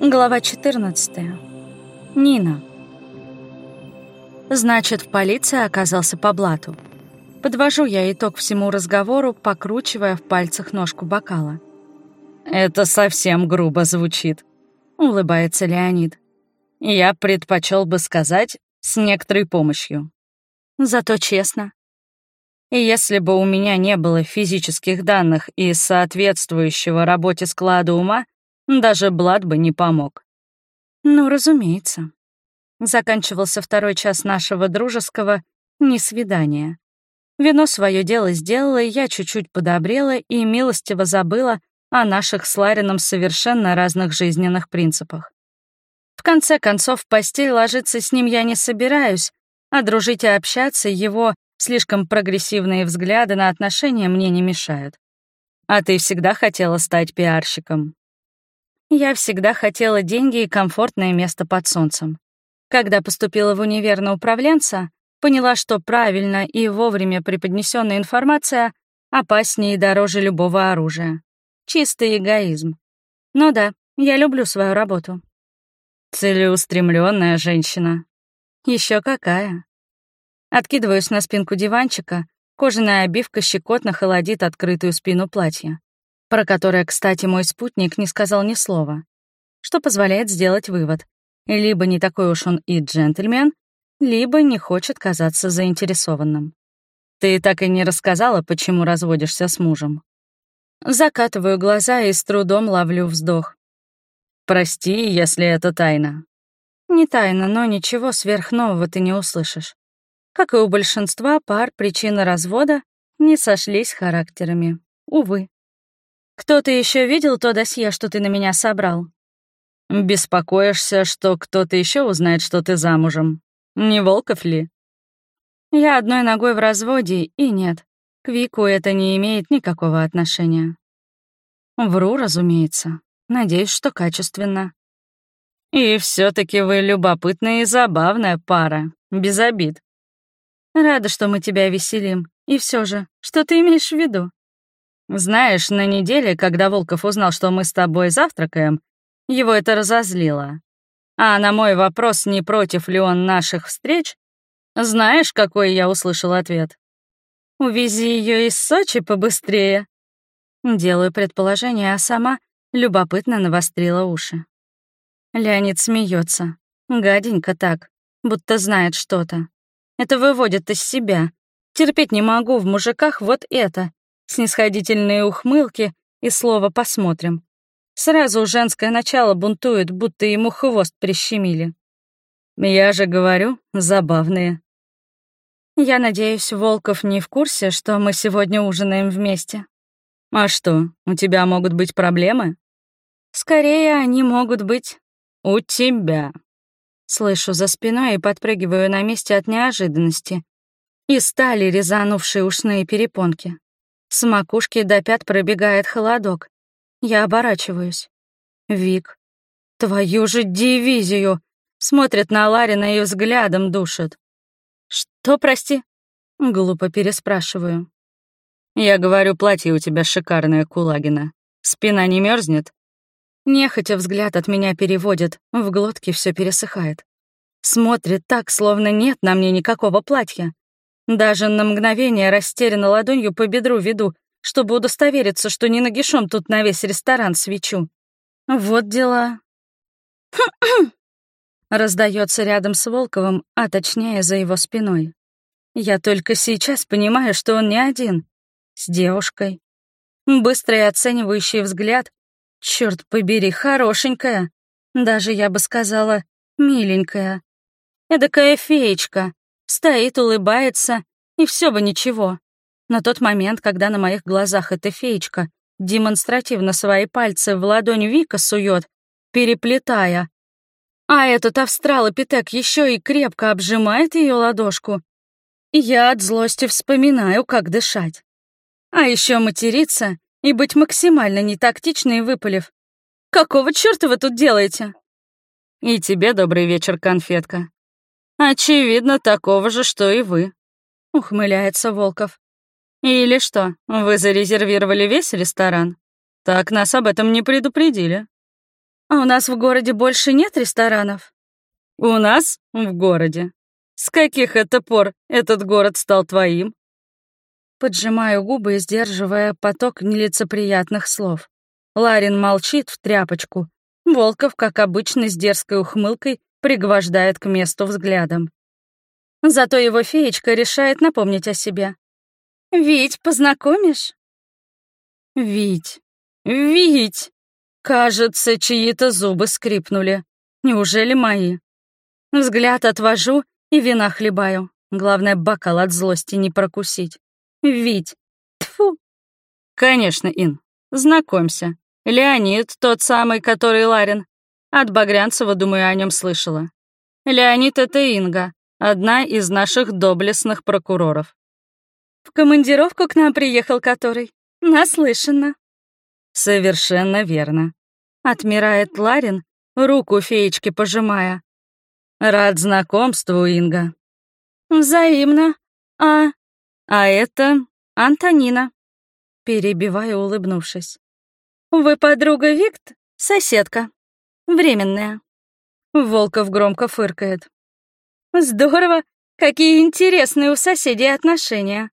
Глава 14. Нина. Значит, в полиции оказался по блату. Подвожу я итог всему разговору, покручивая в пальцах ножку бокала. «Это совсем грубо звучит», — улыбается Леонид. «Я предпочел бы сказать, с некоторой помощью». Зато честно. И если бы у меня не было физических данных и соответствующего работе склада ума, даже Блад бы не помог. Ну, разумеется. Заканчивался второй час нашего дружеского несвидания. Вино свое дело сделало, я чуть-чуть подобрела и милостиво забыла о наших с Ларином совершенно разных жизненных принципах. В конце концов, в постель ложиться с ним я не собираюсь, а дружить и общаться его слишком прогрессивные взгляды на отношения мне не мешают. А ты всегда хотела стать пиарщиком. Я всегда хотела деньги и комфортное место под солнцем. Когда поступила в универ на управленца, поняла, что правильно и вовремя преподнесенная информация опаснее и дороже любого оружия. Чистый эгоизм. Но да, я люблю свою работу. Целеустремленная женщина. Еще какая. Откидываюсь на спинку диванчика, кожаная обивка щекотно холодит открытую спину платья про которое, кстати, мой спутник не сказал ни слова, что позволяет сделать вывод. Либо не такой уж он и джентльмен, либо не хочет казаться заинтересованным. Ты так и не рассказала, почему разводишься с мужем. Закатываю глаза и с трудом ловлю вздох. Прости, если это тайна. Не тайна, но ничего сверхнового ты не услышишь. Как и у большинства пар, причины развода не сошлись характерами. Увы. Кто-то еще видел то досье, что ты на меня собрал? Беспокоишься, что кто-то еще узнает, что ты замужем. Не Волков ли? Я одной ногой в разводе, и нет. К Вику это не имеет никакого отношения. Вру, разумеется. Надеюсь, что качественно. И все таки вы любопытная и забавная пара, без обид. Рада, что мы тебя веселим. И все же, что ты имеешь в виду? Знаешь, на неделе, когда Волков узнал, что мы с тобой завтракаем, его это разозлило. А на мой вопрос, не против ли он наших встреч, знаешь, какой я услышал ответ? «Увези ее из Сочи побыстрее». Делаю предположение, а сама любопытно навострила уши. Леонид смеется, гаденько так, будто знает что-то. Это выводит из себя. Терпеть не могу в мужиках вот это снисходительные ухмылки и слово «посмотрим». Сразу женское начало бунтует, будто ему хвост прищемили. Я же говорю, забавные. Я надеюсь, Волков не в курсе, что мы сегодня ужинаем вместе. А что, у тебя могут быть проблемы? Скорее, они могут быть у тебя. Слышу за спиной и подпрыгиваю на месте от неожиданности. И стали резанувшие ушные перепонки. С макушки до пят пробегает холодок. Я оборачиваюсь. Вик. Твою же дивизию! Смотрит на Ларина и взглядом душит. Что, прости? Глупо переспрашиваю. Я говорю, платье у тебя шикарное, Кулагина. Спина не мерзнет? Нехотя взгляд от меня переводит, в глотке все пересыхает. Смотрит так, словно нет на мне никакого платья. Даже на мгновение растерянно ладонью по бедру веду, чтобы удостовериться, что не нагишом тут на весь ресторан свечу. Вот дела. Раздается рядом с Волковым, а точнее за его спиной. Я только сейчас понимаю, что он не один. С девушкой. Быстрый оценивающий взгляд. Черт побери, хорошенькая. Даже, я бы сказала, миленькая. Эдакая феечка. Стоит, улыбается, и все бы ничего. Но тот момент, когда на моих глазах эта феечка демонстративно свои пальцы в ладонь Вика сует, переплетая, а этот австралопитек еще и крепко обжимает ее ладошку, я от злости вспоминаю, как дышать. А еще материться и быть максимально нетактичной, выпалив. «Какого черта вы тут делаете?» «И тебе добрый вечер, конфетка», «Очевидно, такого же, что и вы», — ухмыляется Волков. «Или что, вы зарезервировали весь ресторан? Так нас об этом не предупредили». А у нас в городе больше нет ресторанов? У нас в городе. С каких это пор этот город стал твоим? Поджимаю губы, сдерживая поток нелицеприятных слов. Ларин молчит в тряпочку. Волков, как обычно, с дерзкой ухмылкой пригвождает к месту взглядом. Зато его феечка решает напомнить о себе. «Вить, познакомишь?» «Вить, Вить!» Кажется, чьи-то зубы скрипнули. Неужели мои? Взгляд отвожу и вина хлебаю. Главное, бокал от злости не прокусить. Вить. Тфу. Конечно, Ин. Знакомься. Леонид, тот самый, который Ларин. От Багрянцева, думаю, о нем слышала. Леонид — это Инга, одна из наших доблестных прокуроров. В командировку к нам приехал который. Наслышана. Совершенно верно. Отмирает Ларин, руку феечки пожимая. Рад знакомству, Инга. Взаимно. А... А это Антонина. Перебиваю, улыбнувшись. Вы подруга Викт? Соседка. Временная. Волков громко фыркает. Здорово. Какие интересные у соседей отношения.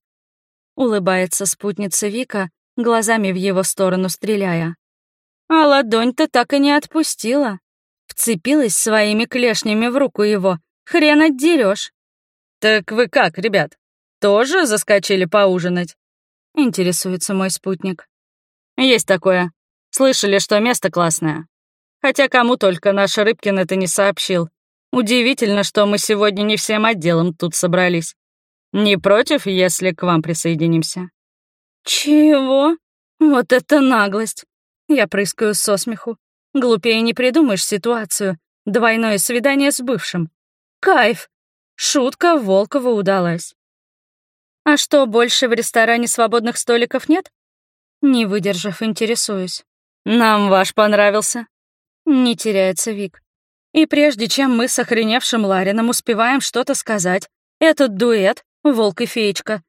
Улыбается спутница Вика, глазами в его сторону стреляя. А ладонь-то так и не отпустила. Вцепилась своими клешнями в руку его. Хрен отдерешь. «Так вы как, ребят, тоже заскочили поужинать?» Интересуется мой спутник. «Есть такое. Слышали, что место классное. Хотя кому только наш Рыбкин это не сообщил. Удивительно, что мы сегодня не всем отделом тут собрались. Не против, если к вам присоединимся?» «Чего? Вот это наглость!» Я прыскаю со смеху. Глупее не придумаешь ситуацию. Двойное свидание с бывшим. Кайф! Шутка Волкова удалась. А что, больше в ресторане свободных столиков нет? Не выдержав, интересуюсь. Нам ваш понравился? Не теряется Вик. И прежде чем мы с охреневшим Ларином успеваем что-то сказать, этот дуэт, волк и феечка,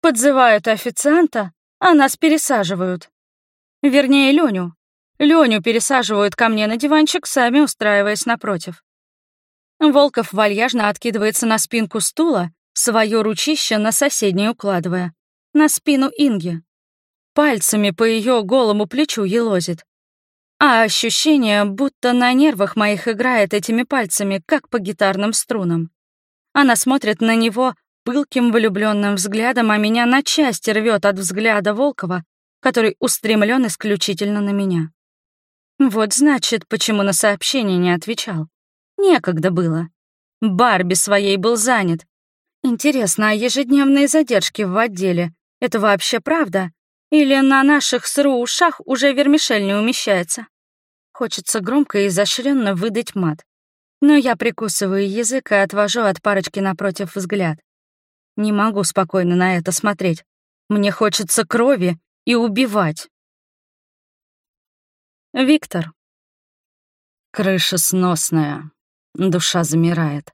подзывают официанта, а нас пересаживают. Вернее, Леню. Леню пересаживают ко мне на диванчик, сами устраиваясь напротив. Волков вальяжно откидывается на спинку стула, свое ручище на соседнюю укладывая, на спину Инги. Пальцами по ее голому плечу елозит. А ощущение, будто на нервах моих играет этими пальцами, как по гитарным струнам. Она смотрит на него пылким влюбленным взглядом, а меня на части рвет от взгляда Волкова, который устремлен исключительно на меня. Вот значит, почему на сообщение не отвечал. Некогда было. Барби своей был занят. Интересно, а ежедневные задержки в отделе — это вообще правда? Или на наших сру ушах уже вермишель не умещается? Хочется громко и изощренно выдать мат. Но я прикусываю язык и отвожу от парочки напротив взгляд. Не могу спокойно на это смотреть. Мне хочется крови и убивать. Виктор. Крыша сносная. Душа замирает.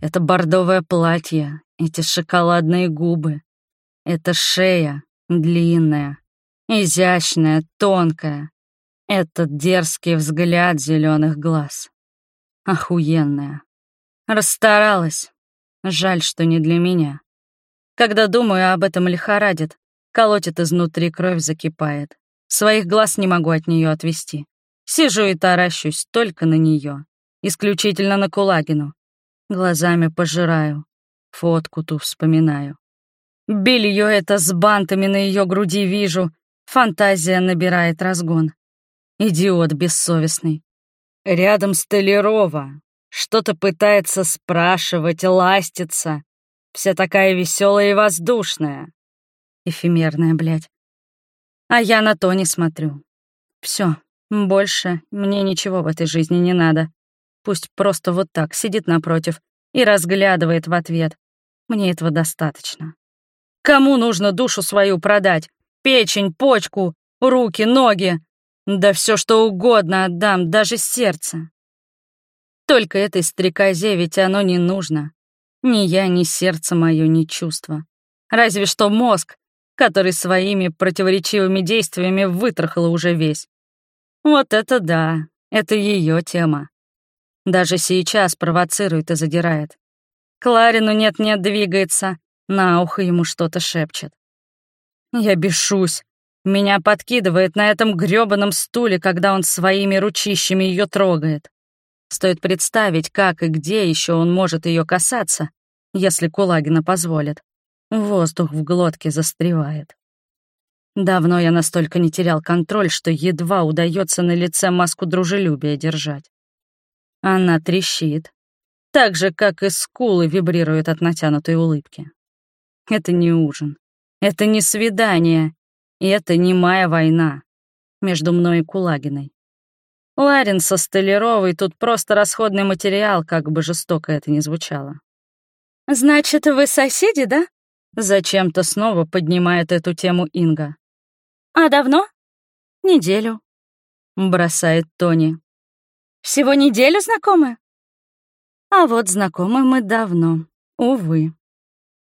Это бордовое платье, эти шоколадные губы. Это шея, длинная, изящная, тонкая. Этот дерзкий взгляд зеленых глаз. Охуенная. Расстаралась. Жаль, что не для меня. Когда думаю об этом, лихорадит. Колотит изнутри, кровь закипает. Своих глаз не могу от нее отвести. Сижу и таращусь только на нее, Исключительно на Кулагину. Глазами пожираю. Фотку ту вспоминаю. Белье это с бантами на ее груди вижу. Фантазия набирает разгон. Идиот бессовестный. Рядом Столярова. Что-то пытается спрашивать, ластиться. Вся такая веселая и воздушная. Эфемерная, блядь. А я на то не смотрю. Все, больше мне ничего в этой жизни не надо. Пусть просто вот так сидит напротив и разглядывает в ответ. Мне этого достаточно. Кому нужно душу свою продать? Печень, почку, руки, ноги. Да все что угодно отдам, даже сердце. Только этой стрекозе ведь оно не нужно. Ни я, ни сердце мое, ни чувство. Разве что мозг, который своими противоречивыми действиями вытрахало уже весь. Вот это да, Это ее тема. Даже сейчас провоцирует и задирает. Кларину нет-нет двигается, на ухо ему что-то шепчет. Я бешусь. Меня подкидывает на этом грёбаном стуле, когда он своими ручищами ее трогает. Стоит представить, как и где еще он может ее касаться, если Кулагина позволит. Воздух в глотке застревает. Давно я настолько не терял контроль, что едва удается на лице маску дружелюбия держать. Она трещит, так же, как и скулы вибрируют от натянутой улыбки. Это не ужин, это не свидание, и это не моя война между мной и Кулагиной. Ларин со Столяровой тут просто расходный материал, как бы жестоко это ни звучало. «Значит, вы соседи, да?» Зачем-то снова поднимает эту тему Инга. «А давно?» «Неделю», — бросает Тони. «Всего неделю знакомы?» «А вот знакомы мы давно, увы».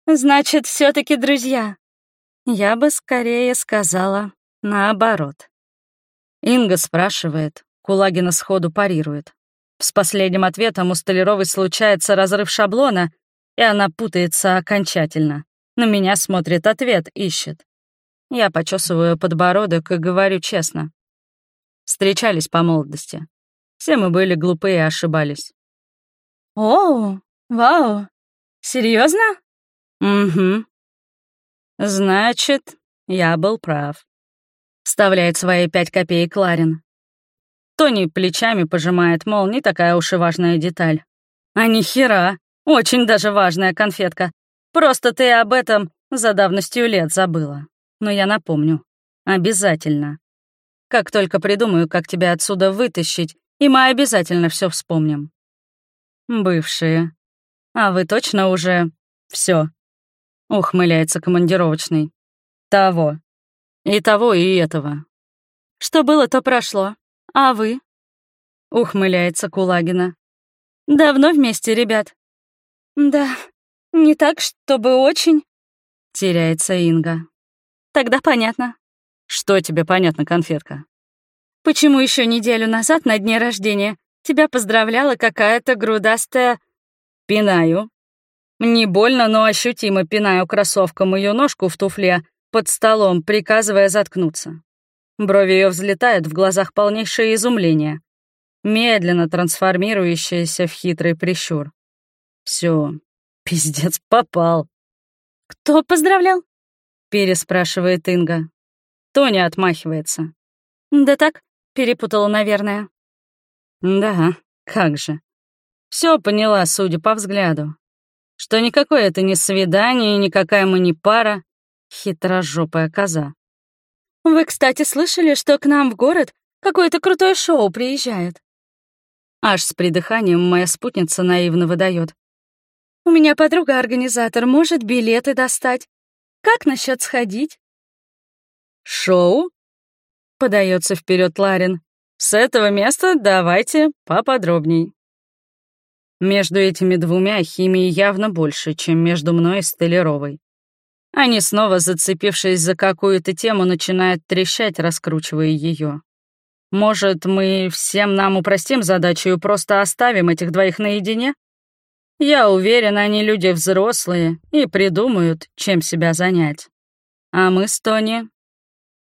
«Значит, все таки друзья?» Я бы скорее сказала наоборот. Инга спрашивает, Кулагина сходу парирует. С последним ответом у Столяровой случается разрыв шаблона, и она путается окончательно. На меня смотрит ответ, ищет. Я почесываю подбородок и говорю честно. Встречались по молодости. Все мы были глупые и ошибались. О, вау, серьезно? Угу. Значит, я был прав. Вставляет свои пять копеек Ларин. Тони плечами пожимает, мол, не такая уж и важная деталь. А ни хера, очень даже важная конфетка. Просто ты об этом за давностью лет забыла но я напомню. Обязательно. Как только придумаю, как тебя отсюда вытащить, и мы обязательно все вспомним. Бывшие. А вы точно уже... все. Ухмыляется командировочный. Того. И того, и этого. Что было, то прошло. А вы? Ухмыляется Кулагина. Давно вместе, ребят? Да, не так, чтобы очень. Теряется Инга. Тогда понятно. Что тебе понятно, конфетка? Почему еще неделю назад на дне рождения тебя поздравляла какая-то грудастая... Пинаю. Не больно, но ощутимо пинаю кроссовком ее ножку в туфле под столом, приказывая заткнуться. Брови ее взлетают, в глазах полнейшее изумление, медленно трансформирующееся в хитрый прищур. Все, пиздец, попал. Кто поздравлял? переспрашивает Инга. Тоня отмахивается. Да так, перепутала, наверное. Да, как же. Все поняла, судя по взгляду. Что никакое это не свидание, никакая мы не пара. Хитрожопая коза. Вы, кстати, слышали, что к нам в город какое-то крутое шоу приезжает? Аж с придыханием моя спутница наивно выдает. У меня подруга-организатор может билеты достать. Как насчет сходить? Шоу? Подается вперед Ларин. С этого места давайте поподробней. Между этими двумя химии явно больше, чем между мной и Столяровой. Они снова, зацепившись за какую-то тему, начинают трещать, раскручивая ее. Может, мы всем нам упростим задачу и просто оставим этих двоих наедине? Я уверен, они люди взрослые и придумают, чем себя занять. А мы с Тони...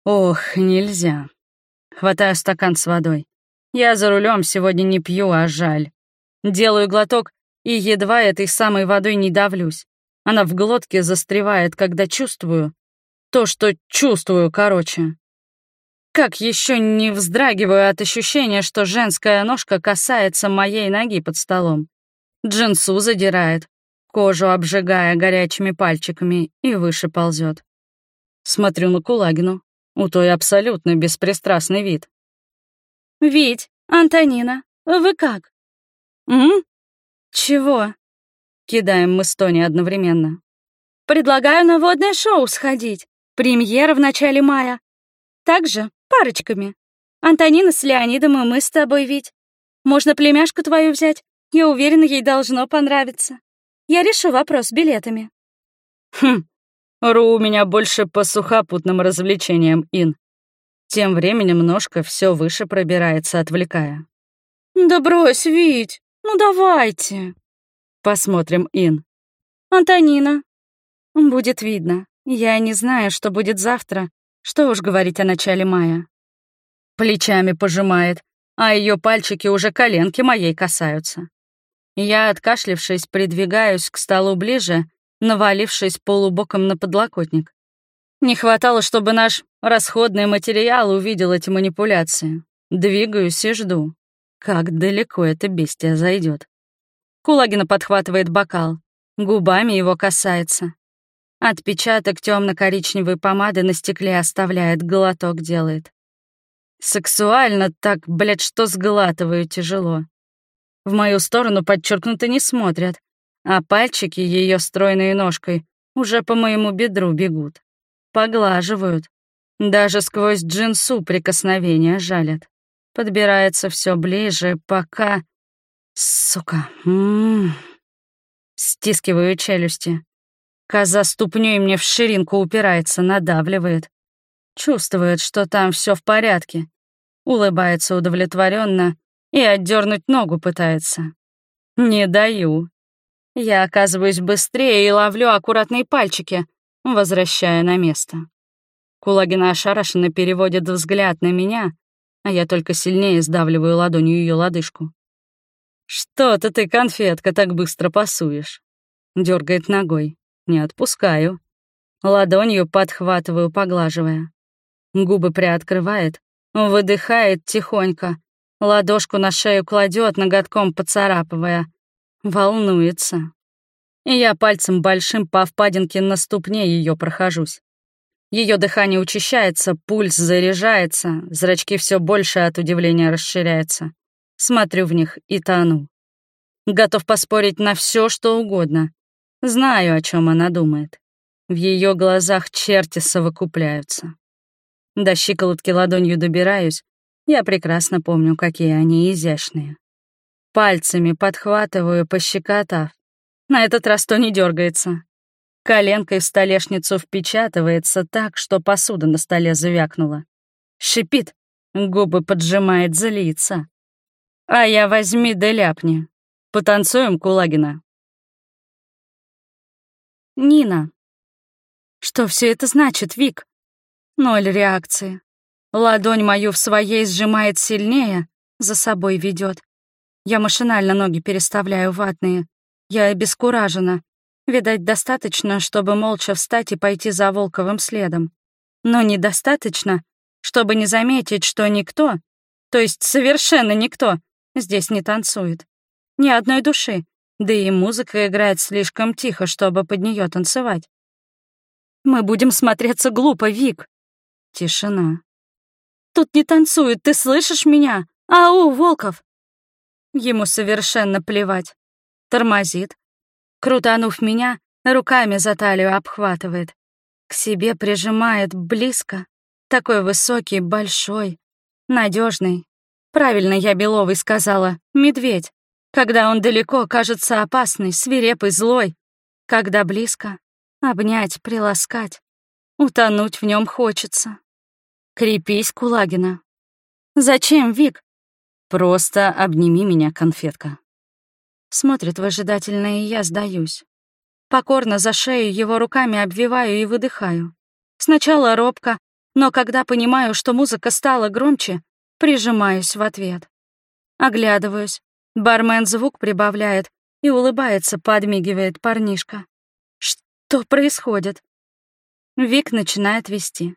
Ох, нельзя. Хватаю стакан с водой. Я за рулем сегодня не пью, а жаль. Делаю глоток и едва этой самой водой не давлюсь. Она в глотке застревает, когда чувствую то, что чувствую, короче. Как еще не вздрагиваю от ощущения, что женская ножка касается моей ноги под столом. Джинсу задирает, кожу обжигая горячими пальчиками и выше ползет. Смотрю на Кулагину. У той абсолютно беспристрастный вид. «Вить, Антонина, вы как?» «М? Чего?» Кидаем мы с Тони одновременно. «Предлагаю на водное шоу сходить. Премьера в начале мая. Также парочками. Антонина с Леонидом и мы с тобой, Вить. Можно племяшку твою взять. Я уверена, ей должно понравиться. Я решу вопрос с билетами». «Хм, ру у меня больше по сухопутным развлечениям, Ин». Тем временем ножка все выше пробирается, отвлекая. Да брось, Вить, ну давайте. Посмотрим, Ин. Антонина. Будет видно. Я не знаю, что будет завтра. Что уж говорить о начале мая. Плечами пожимает, а ее пальчики уже коленки моей касаются. Я, откашлившись, придвигаюсь к столу ближе, навалившись полубоком на подлокотник. Не хватало, чтобы наш расходный материал увидел эти манипуляции. Двигаюсь и жду. Как далеко эта бестия зайдет. Кулагина подхватывает бокал, губами его касается. Отпечаток темно-коричневой помады на стекле оставляет, глоток делает. Сексуально так, блядь, что сглатываю тяжело. В мою сторону подчеркнуто не смотрят, а пальчики ее стройной ножкой уже по моему бедру бегут. Поглаживают. Даже сквозь джинсу прикосновения жалят. Подбирается все ближе, пока... Сука. М -м -м. Стискиваю челюсти. Коза ступней мне в ширинку упирается, надавливает. Чувствует, что там все в порядке. Улыбается удовлетворенно и отдернуть ногу пытается. Не даю. Я оказываюсь быстрее и ловлю аккуратные пальчики, возвращая на место. Кулагина ошарашенно переводит взгляд на меня, а я только сильнее сдавливаю ладонью ее лодыжку. «Что-то ты, конфетка, так быстро пасуешь!» Дергает ногой. Не отпускаю. Ладонью подхватываю, поглаживая. Губы приоткрывает, выдыхает тихонько, ладошку на шею кладет, ноготком поцарапывая. Волнуется. И я пальцем большим по впадинке на ступне ее прохожусь. Ее дыхание учащается, пульс заряжается, зрачки все больше от удивления расширяются. Смотрю в них и тону. Готов поспорить на все, что угодно. Знаю, о чем она думает. В ее глазах черти совокупляются. До щиколотки ладонью добираюсь. Я прекрасно помню, какие они изящные. Пальцами подхватываю, пощекотав. На этот раз то не дергается, Коленкой в столешницу впечатывается так, что посуда на столе завякнула. Шипит, губы поджимает, злится. А я возьми да ляпни. Потанцуем, Кулагина. Нина. Что все это значит, Вик? Ноль реакции. Ладонь мою в своей сжимает сильнее, за собой ведет. Я машинально ноги переставляю ватные. Я обескуражена, Видать, достаточно, чтобы молча встать и пойти за Волковым следом. Но недостаточно, чтобы не заметить, что никто, то есть совершенно никто, здесь не танцует. Ни одной души, да и музыка играет слишком тихо, чтобы под нее танцевать. Мы будем смотреться глупо, Вик. Тишина. Тут не танцуют, ты слышишь меня? Ау, Волков! Ему совершенно плевать. Тормозит, Крутанув меня, руками за талию обхватывает. К себе прижимает близко. Такой высокий, большой, надежный. Правильно я Беловой сказала, медведь. Когда он далеко, кажется опасный, свирепый, злой. Когда близко, обнять, приласкать. Утонуть в нем хочется. Крепись, Кулагина. Зачем, Вик? Просто обними меня, конфетка. Смотрит выжидательно, и я сдаюсь. Покорно за шею его руками обвиваю и выдыхаю. Сначала робко, но когда понимаю, что музыка стала громче, прижимаюсь в ответ. Оглядываюсь. Бармен звук прибавляет и улыбается, подмигивает парнишка. Что происходит? Вик начинает вести.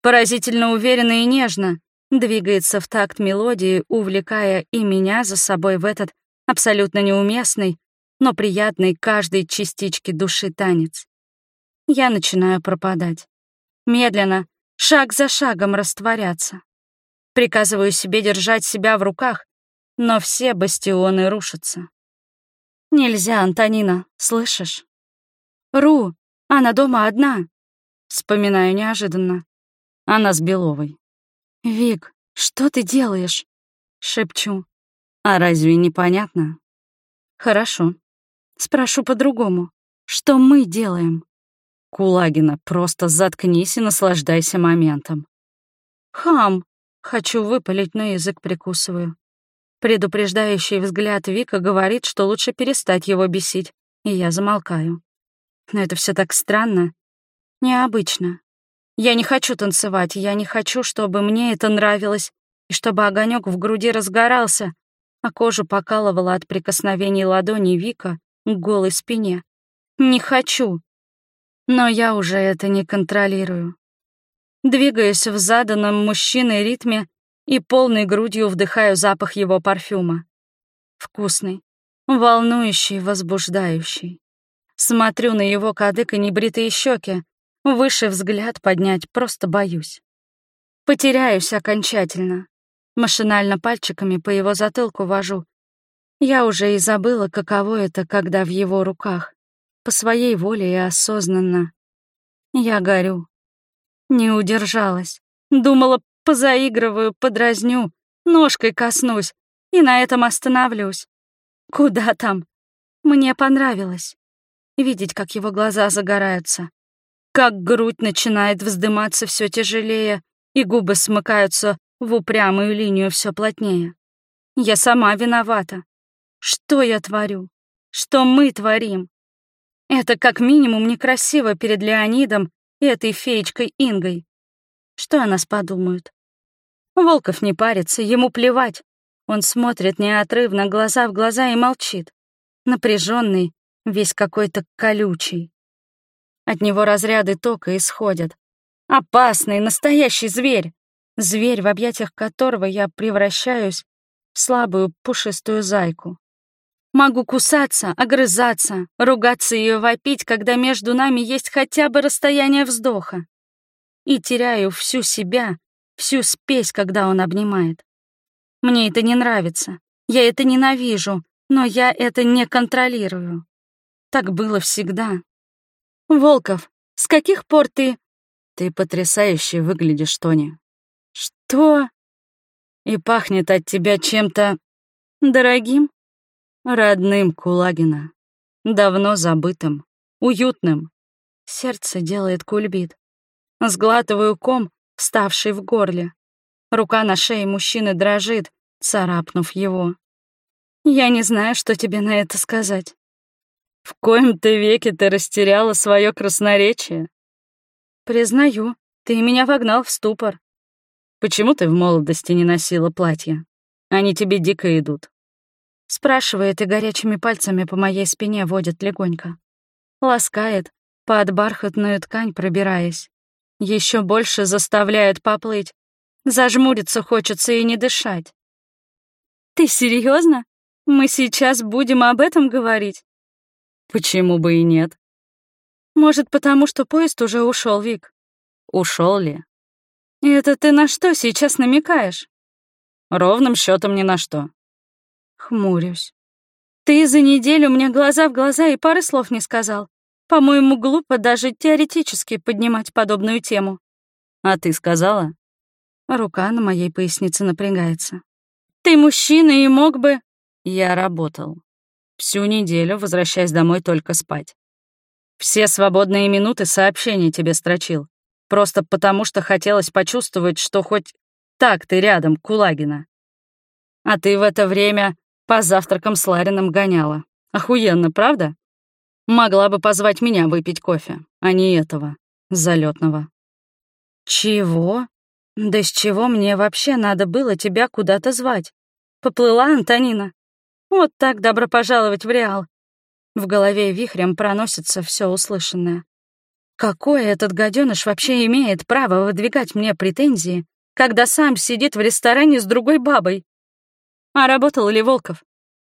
Поразительно уверенно и нежно, двигается в такт мелодии, увлекая и меня за собой в этот абсолютно неуместный, но приятный каждой частичке души танец. Я начинаю пропадать. Медленно, шаг за шагом растворяться. Приказываю себе держать себя в руках, но все бастионы рушатся. Нельзя, Антонина, слышишь? Ру, она дома одна. Вспоминаю неожиданно. Она с Беловой. Вик, что ты делаешь? Шепчу. А разве непонятно? Хорошо. Спрошу по-другому. Что мы делаем? Кулагина, просто заткнись и наслаждайся моментом. Хам. Хочу выпалить, но язык прикусываю. Предупреждающий взгляд Вика говорит, что лучше перестать его бесить, и я замолкаю. Но это все так странно, необычно. Я не хочу танцевать, я не хочу, чтобы мне это нравилось, и чтобы огонек в груди разгорался, а кожу покалывала от прикосновений ладони Вика к голой спине. Не хочу. Но я уже это не контролирую. Двигаюсь в заданном мужчиной ритме и полной грудью вдыхаю запах его парфюма. Вкусный, волнующий, возбуждающий. Смотрю на его кадык и небритые щеки. Выше взгляд поднять просто боюсь. Потеряюсь окончательно. Машинально пальчиками по его затылку вожу. Я уже и забыла, каково это, когда в его руках. По своей воле и осознанно. Я горю. Не удержалась. Думала, позаигрываю, подразню, ножкой коснусь и на этом остановлюсь. Куда там? Мне понравилось. Видеть, как его глаза загораются, как грудь начинает вздыматься все тяжелее, и губы смыкаются в упрямую линию все плотнее. Я сама виновата. Что я творю? Что мы творим? Это как минимум некрасиво перед Леонидом и этой феечкой Ингой. Что о нас подумают? Волков не парится, ему плевать. Он смотрит неотрывно, глаза в глаза и молчит. Напряженный, весь какой-то колючий. От него разряды тока исходят. Опасный, настоящий зверь. Зверь, в объятиях которого я превращаюсь в слабую пушистую зайку. Могу кусаться, огрызаться, ругаться и вопить, когда между нами есть хотя бы расстояние вздоха. И теряю всю себя, всю спесь, когда он обнимает. Мне это не нравится, я это ненавижу, но я это не контролирую. Так было всегда. Волков, с каких пор ты... Ты потрясающе выглядишь, Тони. Что? И пахнет от тебя чем-то... Дорогим? Родным Кулагина. Давно забытым. Уютным. Сердце делает кульбит. Сглатываю ком, вставший в горле. Рука на шее мужчины дрожит, царапнув его. Я не знаю, что тебе на это сказать. В коем-то веке ты растеряла свое красноречие. Признаю, ты меня вогнал в ступор. Почему ты в молодости не носила платья? Они тебе дико идут. Спрашивает и горячими пальцами по моей спине водит легонько. Ласкает, под бархатную ткань пробираясь. Еще больше заставляет поплыть. Зажмуриться хочется и не дышать. Ты серьезно? Мы сейчас будем об этом говорить? Почему бы и нет? Может, потому что поезд уже ушел, Вик? Ушел ли? Это ты на что сейчас намекаешь? Ровным счетом ни на что. Хмурюсь. Ты за неделю мне глаза в глаза и пары слов не сказал. По-моему, глупо даже теоретически поднимать подобную тему. А ты сказала? Рука на моей пояснице напрягается. Ты мужчина и мог бы... Я работал. Всю неделю, возвращаясь домой, только спать. Все свободные минуты сообщений тебе строчил. Просто потому, что хотелось почувствовать, что хоть так ты рядом, Кулагина. А ты в это время по завтракам с Ларином гоняла. Охуенно, правда? Могла бы позвать меня выпить кофе, а не этого, залетного. Чего? Да с чего мне вообще надо было тебя куда-то звать? Поплыла Антонина. Вот так добро пожаловать в Реал. В голове вихрем проносится все услышанное. Какое этот гаденыш вообще имеет право выдвигать мне претензии, когда сам сидит в ресторане с другой бабой? А работал ли Волков?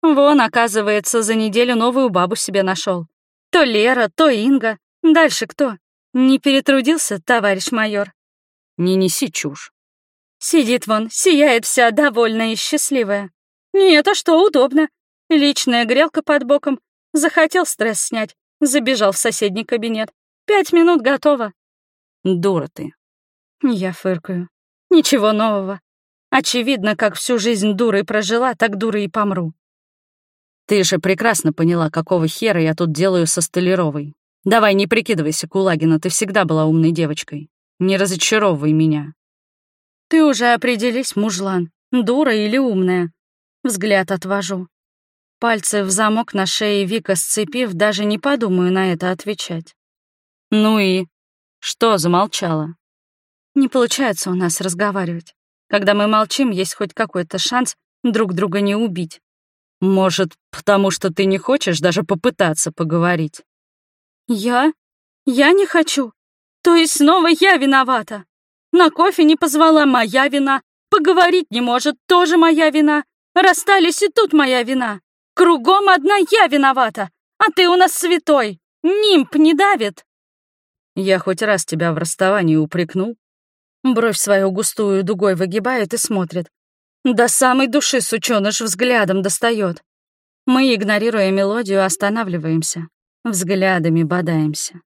Вон, оказывается, за неделю новую бабу себе нашел. То Лера, то Инга. Дальше кто? Не перетрудился, товарищ майор? Не неси чушь. Сидит вон, сияет вся довольная и счастливая. Нет, а что, удобно. Личная грелка под боком. Захотел стресс снять. Забежал в соседний кабинет. Пять минут готово. Дура ты. Я фыркаю. Ничего нового. Очевидно, как всю жизнь дурой прожила, так дурой и помру. Ты же прекрасно поняла, какого хера я тут делаю со Столяровой. Давай, не прикидывайся, Кулагина, ты всегда была умной девочкой. Не разочаровывай меня. Ты уже определись, мужлан, дура или умная. взгляд отвожу. Пальцы в замок на шее Вика сцепив, даже не подумаю на это отвечать. «Ну и? Что замолчала?» Не получается у нас разговаривать. Когда мы молчим, есть хоть какой-то шанс друг друга не убить. Может, потому что ты не хочешь даже попытаться поговорить? Я? Я не хочу. То есть снова я виновата. На кофе не позвала, моя вина. Поговорить не может, тоже моя вина. Расстались, и тут моя вина. Кругом одна я виновата, а ты у нас святой. Нимб не давит. Я хоть раз тебя в расставании упрекнул? Бровь свою густую дугой выгибает и смотрит. До самой души сучёныш взглядом достает. Мы, игнорируя мелодию, останавливаемся. Взглядами бодаемся.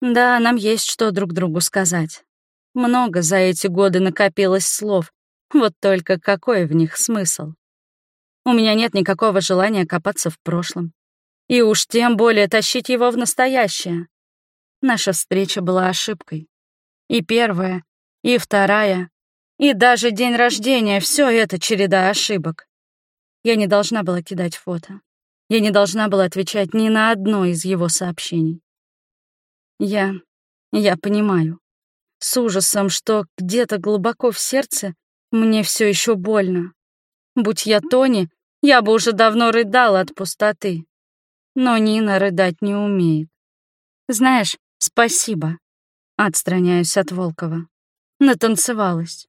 Да, нам есть что друг другу сказать. Много за эти годы накопилось слов. Вот только какой в них смысл? У меня нет никакого желания копаться в прошлом. И уж тем более тащить его в настоящее. Наша встреча была ошибкой. И первая, и вторая, и даже день рождения — все это череда ошибок. Я не должна была кидать фото. Я не должна была отвечать ни на одно из его сообщений. Я... я понимаю. С ужасом, что где-то глубоко в сердце мне все еще больно. Будь я Тони, я бы уже давно рыдала от пустоты. Но Нина рыдать не умеет. Знаешь, спасибо. Отстраняюсь от Волкова. Натанцевалась.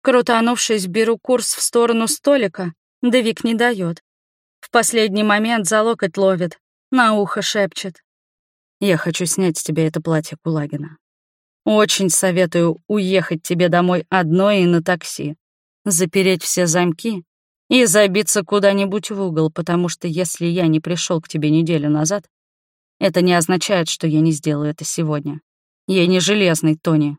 Крутанувшись, беру курс в сторону столика, да Вик не дает. В последний момент за локоть ловит, на ухо шепчет. «Я хочу снять с тебя это платье Кулагина. Очень советую уехать тебе домой одной и на такси, запереть все замки и забиться куда-нибудь в угол, потому что если я не пришел к тебе неделю назад, это не означает, что я не сделаю это сегодня. Я не железный, Тони.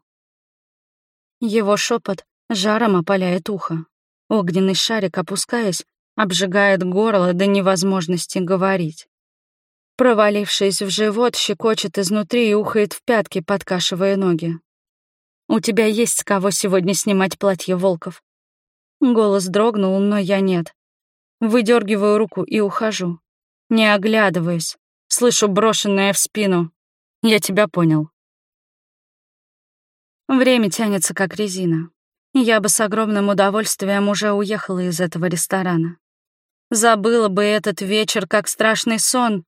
Его шепот жаром опаляет ухо. Огненный шарик, опускаясь, обжигает горло до невозможности говорить. Провалившись в живот, щекочет изнутри и ухает в пятки, подкашивая ноги. «У тебя есть с кого сегодня снимать платье волков?» Голос дрогнул, но я нет. Выдергиваю руку и ухожу. Не оглядываясь, слышу брошенное в спину. «Я тебя понял». Время тянется как резина. Я бы с огромным удовольствием уже уехала из этого ресторана. Забыла бы этот вечер как страшный сон,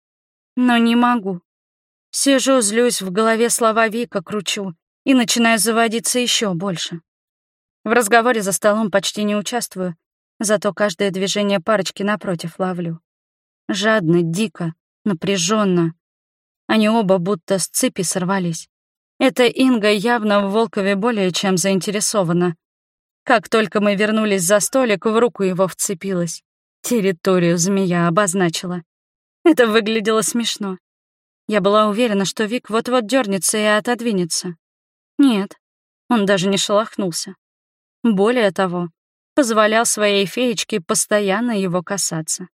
но не могу. Сижу, злюсь, в голове слова Вика кручу и начинаю заводиться еще больше. В разговоре за столом почти не участвую, зато каждое движение парочки напротив ловлю. Жадно, дико, напряженно. Они оба будто с цепи сорвались. Эта Инга явно в Волкове более чем заинтересована. Как только мы вернулись за столик, в руку его вцепилась. Территорию змея обозначила. Это выглядело смешно. Я была уверена, что Вик вот-вот дернется и отодвинется. Нет, он даже не шелохнулся. Более того, позволял своей феечке постоянно его касаться.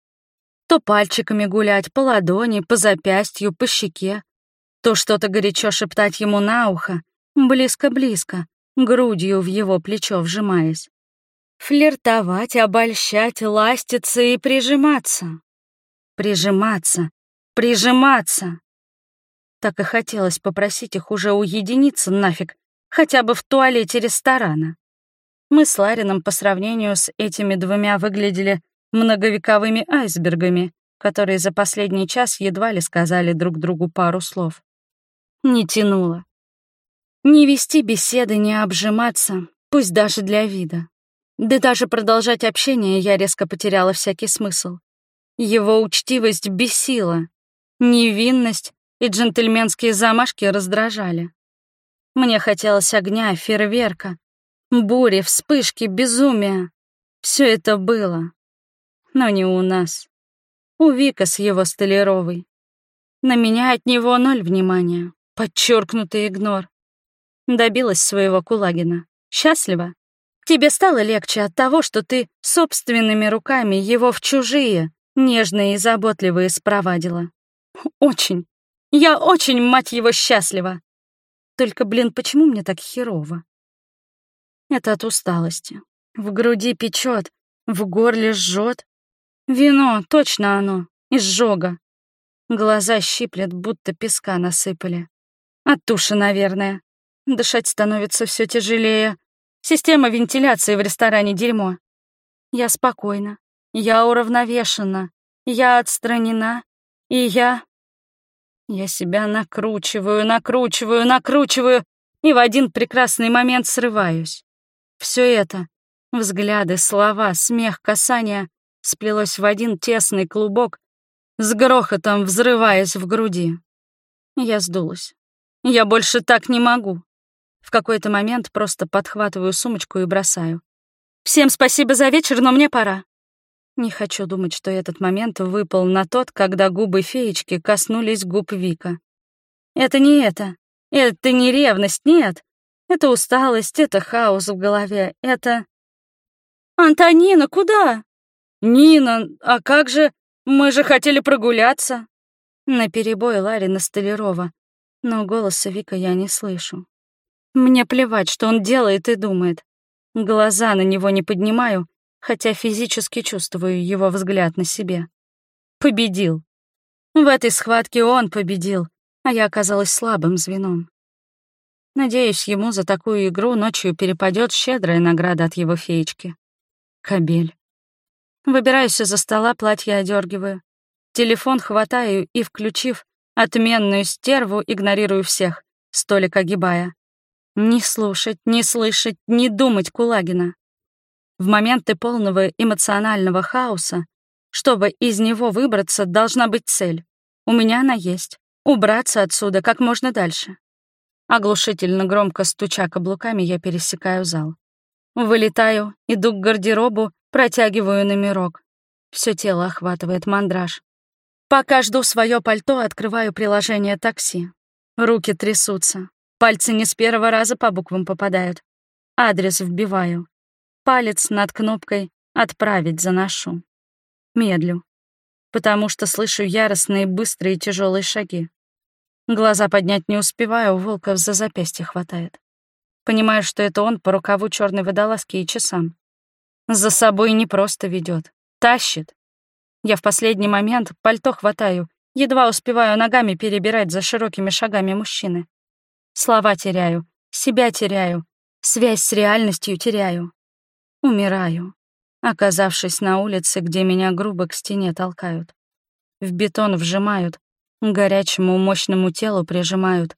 То пальчиками гулять по ладони, по запястью, по щеке, то что-то горячо шептать ему на ухо, близко-близко, грудью в его плечо вжимаясь. Флиртовать, обольщать, ластиться и прижиматься. Прижиматься, прижиматься. Так и хотелось попросить их уже уединиться нафиг, хотя бы в туалете ресторана. Мы с Ларином по сравнению с этими двумя выглядели многовековыми айсбергами, которые за последний час едва ли сказали друг другу пару слов не тянуло. Не вести беседы, не обжиматься, пусть даже для вида. Да даже продолжать общение я резко потеряла всякий смысл. Его учтивость бесила, невинность и джентльменские замашки раздражали. Мне хотелось огня, фейерверка, бури, вспышки, безумия. Все это было. Но не у нас. У Вика с его Столяровой. На меня от него ноль внимания. Подчеркнутый игнор. Добилась своего Кулагина. Счастлива? Тебе стало легче от того, что ты собственными руками его в чужие, нежные и заботливые спровадила. Очень. Я очень, мать его, счастлива. Только, блин, почему мне так херово? Это от усталости. В груди печет, В горле жжет. Вино, точно оно, изжога. Глаза щиплет, будто песка насыпали. От туши, наверное. Дышать становится все тяжелее. Система вентиляции в ресторане дерьмо. Я спокойна. Я уравновешена. Я отстранена. И я... Я себя накручиваю, накручиваю, накручиваю, и в один прекрасный момент срываюсь. Все это — взгляды, слова, смех, касания — сплелось в один тесный клубок, с грохотом взрываясь в груди. Я сдулась. Я больше так не могу. В какой-то момент просто подхватываю сумочку и бросаю. «Всем спасибо за вечер, но мне пора». Не хочу думать, что этот момент выпал на тот, когда губы феечки коснулись губ Вика. Это не это. Это не ревность, нет. Это усталость, это хаос в голове, это... «Антонина, куда?» «Нина, а как же? Мы же хотели прогуляться!» На перебой Ларина Столярова, но голоса Вика я не слышу. Мне плевать, что он делает и думает. Глаза на него не поднимаю, хотя физически чувствую его взгляд на себе. Победил. В этой схватке он победил, а я оказалась слабым звеном. Надеюсь, ему за такую игру ночью перепадет щедрая награда от его феечки. Кабель. Выбираюсь из-за стола, платье одергиваю. Телефон хватаю и, включив отменную стерву, игнорирую всех, столик огибая. Не слушать, не слышать, не думать Кулагина. В моменты полного эмоционального хаоса, чтобы из него выбраться, должна быть цель. У меня она есть. Убраться отсюда как можно дальше. Оглушительно громко стуча каблуками, я пересекаю зал. Вылетаю, иду к гардеробу, протягиваю номерок. Все тело охватывает мандраж. Пока жду свое пальто, открываю приложение такси. Руки трясутся. Пальцы не с первого раза по буквам попадают. Адрес вбиваю. Палец над кнопкой «Отправить» заношу. Медлю, потому что слышу яростные, быстрые, тяжелые шаги. Глаза поднять не успеваю, Волков за запястье хватает. Понимаю, что это он по рукаву черной водолазки и часам. За собой не просто ведет, тащит. Я в последний момент пальто хватаю, едва успеваю ногами перебирать за широкими шагами мужчины. Слова теряю, себя теряю, связь с реальностью теряю. Умираю, оказавшись на улице, где меня грубо к стене толкают. В бетон вжимают, горячему мощному телу прижимают,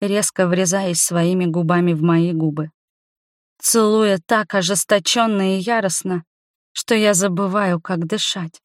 резко врезаясь своими губами в мои губы. Целуя так ожесточенно и яростно, что я забываю, как дышать.